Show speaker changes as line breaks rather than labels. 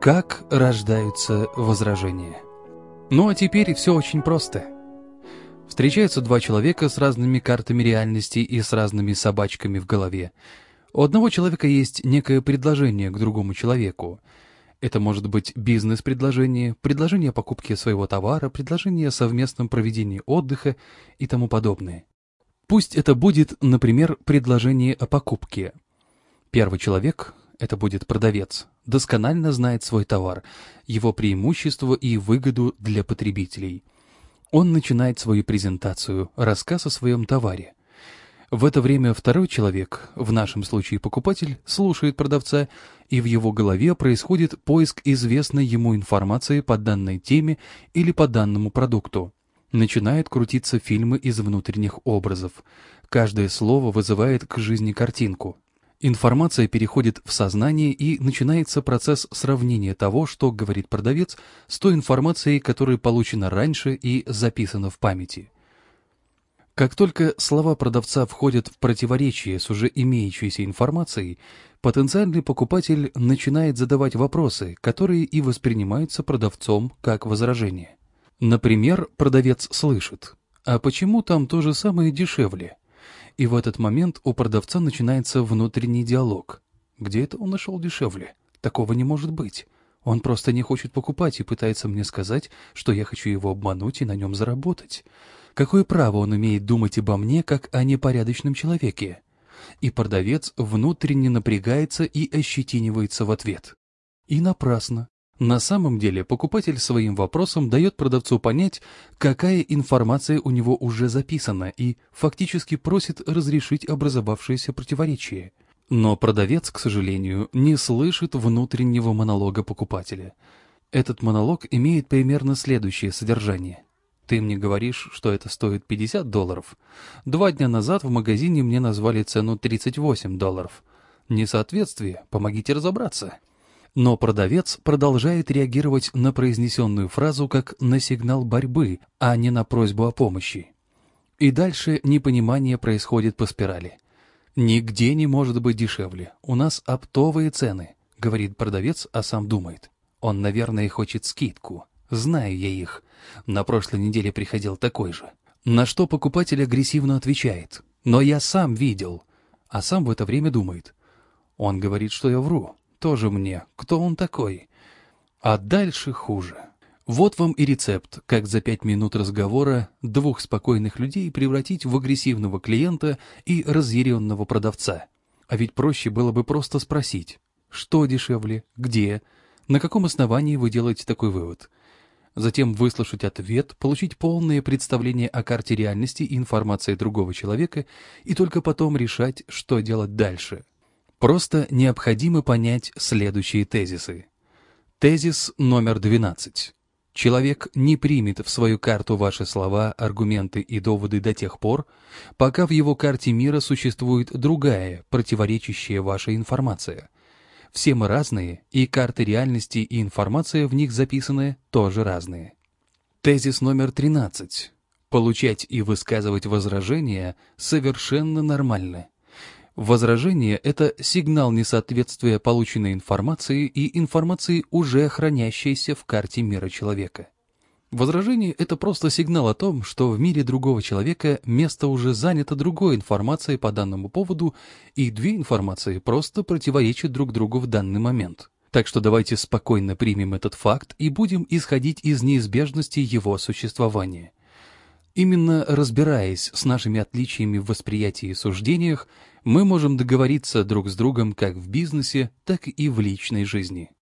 Как рождаются возражения? Ну а теперь все очень просто. Встречаются два человека с разными картами реальности и с разными собачками в голове. У одного человека есть некое предложение к другому человеку. Это может быть бизнес-предложение, предложение о покупке своего товара, предложение о совместном проведении отдыха и тому подобное. Пусть это будет, например, предложение о покупке. Первый человек, это будет продавец, досконально знает свой товар, его преимущества и выгоду для потребителей. Он начинает свою презентацию, рассказ о своем товаре. В это время второй человек, в нашем случае покупатель, слушает продавца, и в его голове происходит поиск известной ему информации по данной теме или по данному продукту. Начинают крутиться фильмы из внутренних образов. Каждое слово вызывает к жизни картинку. Информация переходит в сознание и начинается процесс сравнения того, что говорит продавец, с той информацией, которая получена раньше и записана в памяти. Как только слова продавца входят в противоречие с уже имеющейся информацией, потенциальный покупатель начинает задавать вопросы, которые и воспринимаются продавцом как возражение. Например, продавец слышит «А почему там то же самое дешевле?» И в этот момент у продавца начинается внутренний диалог. Где это он нашел дешевле? Такого не может быть. Он просто не хочет покупать и пытается мне сказать, что я хочу его обмануть и на нем заработать. Какое право он имеет думать обо мне, как о непорядочном человеке? И продавец внутренне напрягается и ощетинивается в ответ. И напрасно. На самом деле покупатель своим вопросом дает продавцу понять, какая информация у него уже записана и фактически просит разрешить образовавшееся противоречие. Но продавец, к сожалению, не слышит внутреннего монолога покупателя. Этот монолог имеет примерно следующее содержание. Ты мне говоришь, что это стоит 50 долларов. Два дня назад в магазине мне назвали цену 38 долларов. Несоответствие, помогите разобраться. Но продавец продолжает реагировать на произнесенную фразу как на сигнал борьбы, а не на просьбу о помощи. И дальше непонимание происходит по спирали. «Нигде не может быть дешевле. У нас оптовые цены», — говорит продавец, а сам думает. «Он, наверное, хочет скидку. Знаю я их. На прошлой неделе приходил такой же». На что покупатель агрессивно отвечает. «Но я сам видел». А сам в это время думает. Он говорит, что я вру тоже мне. Кто он такой? А дальше хуже. Вот вам и рецепт, как за пять минут разговора двух спокойных людей превратить в агрессивного клиента и разъяренного продавца. А ведь проще было бы просто спросить, что дешевле, где, на каком основании вы делаете такой вывод. Затем выслушать ответ, получить полное представление о карте реальности и информации другого человека и только потом решать, что делать дальше – Просто необходимо понять следующие тезисы. Тезис номер 12. Человек не примет в свою карту ваши слова, аргументы и доводы до тех пор, пока в его карте мира существует другая, противоречащая вашей информация. Все мы разные, и карты реальности и информация в них записаны тоже разные. Тезис номер 13. Получать и высказывать возражения совершенно нормально. Возражение — это сигнал несоответствия полученной информации и информации, уже хранящейся в карте мира человека. Возражение — это просто сигнал о том, что в мире другого человека место уже занято другой информацией по данному поводу, и две информации просто противоречат друг другу в данный момент. Так что давайте спокойно примем этот факт и будем исходить из неизбежности его существования. Именно разбираясь с нашими отличиями в восприятии и суждениях, мы можем договориться друг с другом как в бизнесе, так и в личной жизни.